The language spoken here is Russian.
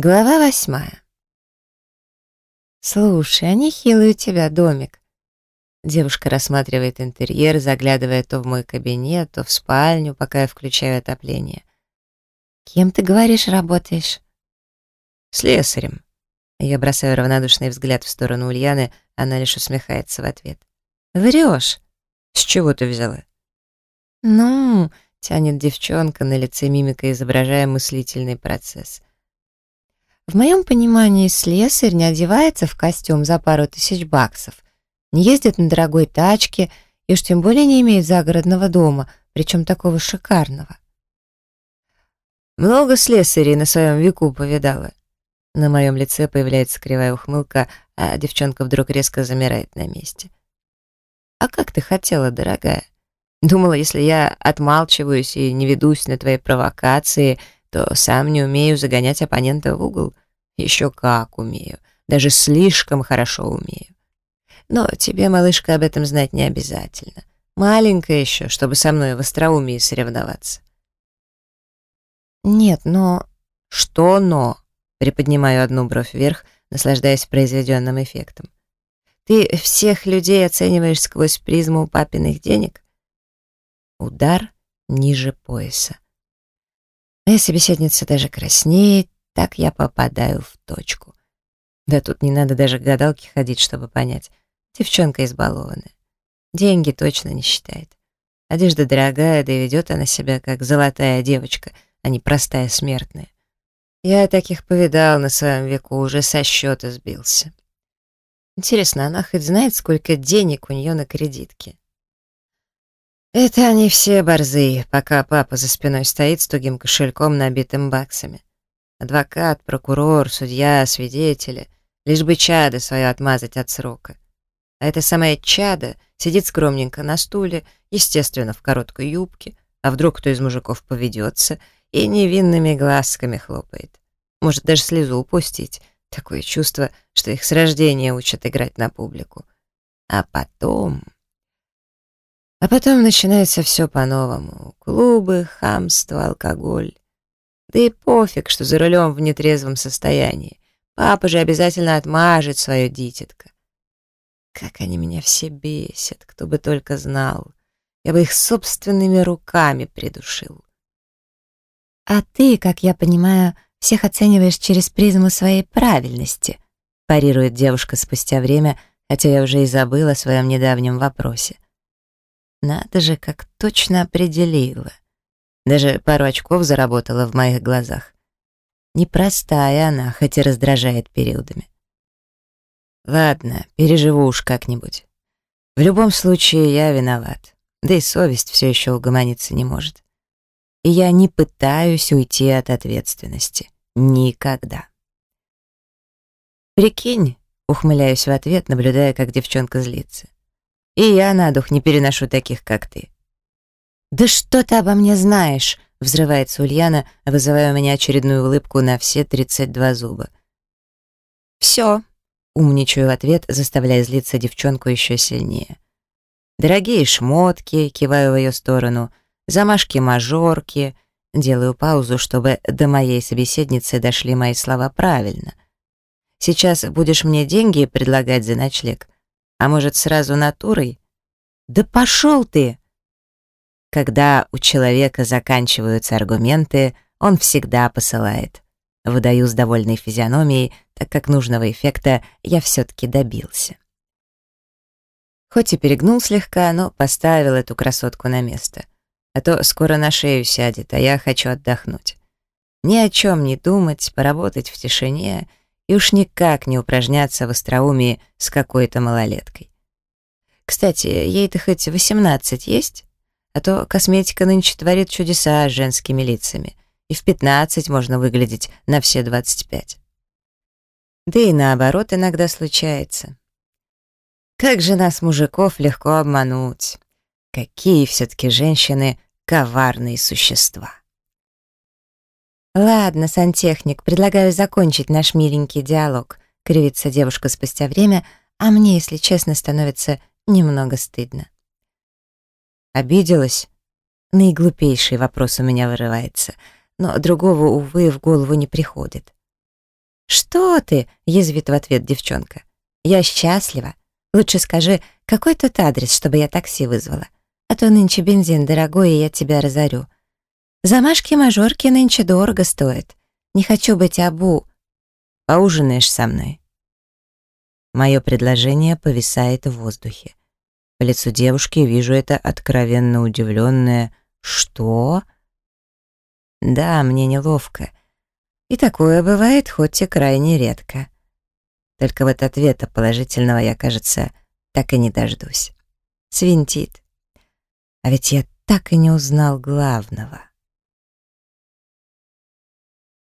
Глава восьмая. «Слушай, а нехилый у тебя домик». Девушка рассматривает интерьер, заглядывая то в мой кабинет, то в спальню, пока я включаю отопление. «Кем ты, говоришь, работаешь?» «Слесарем». Я бросаю равнодушный взгляд в сторону Ульяны, она лишь усмехается в ответ. «Врешь?» «С чего ты взяла?» «Ну...» — тянет девчонка, на лице мимика изображая мыслительный процесс — в моем понимании слесарь не одевается в костюм за пару тысяч баксов, не ездит на дорогой тачке и уж тем более не имеет загородного дома, причем такого шикарного. Много слесарей на своем веку повидала. На моем лице появляется кривая ухмылка, а девчонка вдруг резко замирает на месте. «А как ты хотела, дорогая? Думала, если я отмалчиваюсь и не ведусь на твои провокации, то сам не умею загонять оппонента в угол. Еще как умею, даже слишком хорошо умею. Но тебе, малышка, об этом знать не обязательно. Маленькая еще, чтобы со мной в остроумии соревноваться. Нет, но... Что но? Приподнимаю одну бровь вверх, наслаждаясь произведенным эффектом. Ты всех людей оцениваешь сквозь призму папиных денег? Удар ниже пояса. Моя собеседница даже краснеет, так я попадаю в точку. Да тут не надо даже к гадалке ходить, чтобы понять. Девчонка избалованная. Деньги точно не считает. Одежда дорогая, да и ведет она себя как золотая девочка, а не простая смертная. Я таких повидал на своем веку, уже со счета сбился. Интересно, она хоть знает, сколько денег у нее на кредитке? Это они все борзые, пока папа за спиной стоит с тугим кошельком, набитым баксами. Адвокат, прокурор, судья, свидетели. Лишь бы чадо свое отмазать от срока. А эта самая чада сидит скромненько на стуле, естественно, в короткой юбке, а вдруг кто из мужиков поведется и невинными глазками хлопает. Может даже слезу упустить. Такое чувство, что их с рождения учат играть на публику. А потом... А потом начинается все по-новому. Клубы, хамство, алкоголь. Да и пофиг, что за рулем в нетрезвом состоянии. Папа же обязательно отмажет свое дитятко. Как они меня все бесят, кто бы только знал. Я бы их собственными руками придушил. А ты, как я понимаю, всех оцениваешь через призму своей правильности, парирует девушка спустя время, хотя я уже и забыла о своем недавнем вопросе. Надо же, как точно определила. Даже пару очков заработала в моих глазах. Непростая она, хоть и раздражает периодами. Ладно, переживу уж как-нибудь. В любом случае, я виноват. Да и совесть все еще угомониться не может. И я не пытаюсь уйти от ответственности. Никогда. Прикинь, ухмыляюсь в ответ, наблюдая, как девчонка злится. И я на дух не переношу таких, как ты. «Да что ты обо мне знаешь?» — взрывается Ульяна, вызывая у меня очередную улыбку на все 32 зуба. «Все», — умничаю в ответ, заставляя злиться девчонку еще сильнее. «Дорогие шмотки», — киваю в ее сторону, «замашки-мажорки», делаю паузу, чтобы до моей собеседницы дошли мои слова правильно. «Сейчас будешь мне деньги предлагать за ночлег?» А может, сразу натурой? Да пошел ты! Когда у человека заканчиваются аргументы, он всегда посылает. Выдаю с довольной физиономией, так как нужного эффекта я все-таки добился. Хоть и перегнул слегка, но поставил эту красотку на место. А то скоро на шею сядет, а я хочу отдохнуть. Ни о чем не думать, поработать в тишине и уж никак не упражняться в остроумии с какой-то малолеткой. Кстати, ей-то хоть 18 есть? А то косметика нынче творит чудеса с женскими лицами, и в 15 можно выглядеть на все 25. Да и наоборот иногда случается. Как же нас, мужиков, легко обмануть. Какие все-таки женщины коварные существа. «Ладно, сантехник, предлагаю закончить наш миленький диалог», — кривится девушка спустя время, а мне, если честно, становится немного стыдно. «Обиделась?» Наиглупейший вопрос у меня вырывается, но другого, увы, в голову не приходит. «Что ты?» — язвит в ответ девчонка. «Я счастлива. Лучше скажи, какой тут адрес, чтобы я такси вызвала? А то нынче бензин дорогой, и я тебя разорю. Замашки-мажорки нынче дорого стоят. Не хочу быть абу. Поужинаешь со мной?» Мое предложение повисает в воздухе. По лицу девушки вижу это откровенно удивленное «Что?» Да, мне неловко. И такое бывает, хоть и крайне редко. Только вот ответа положительного я, кажется, так и не дождусь. Свинтит. А ведь я так и не узнал главного.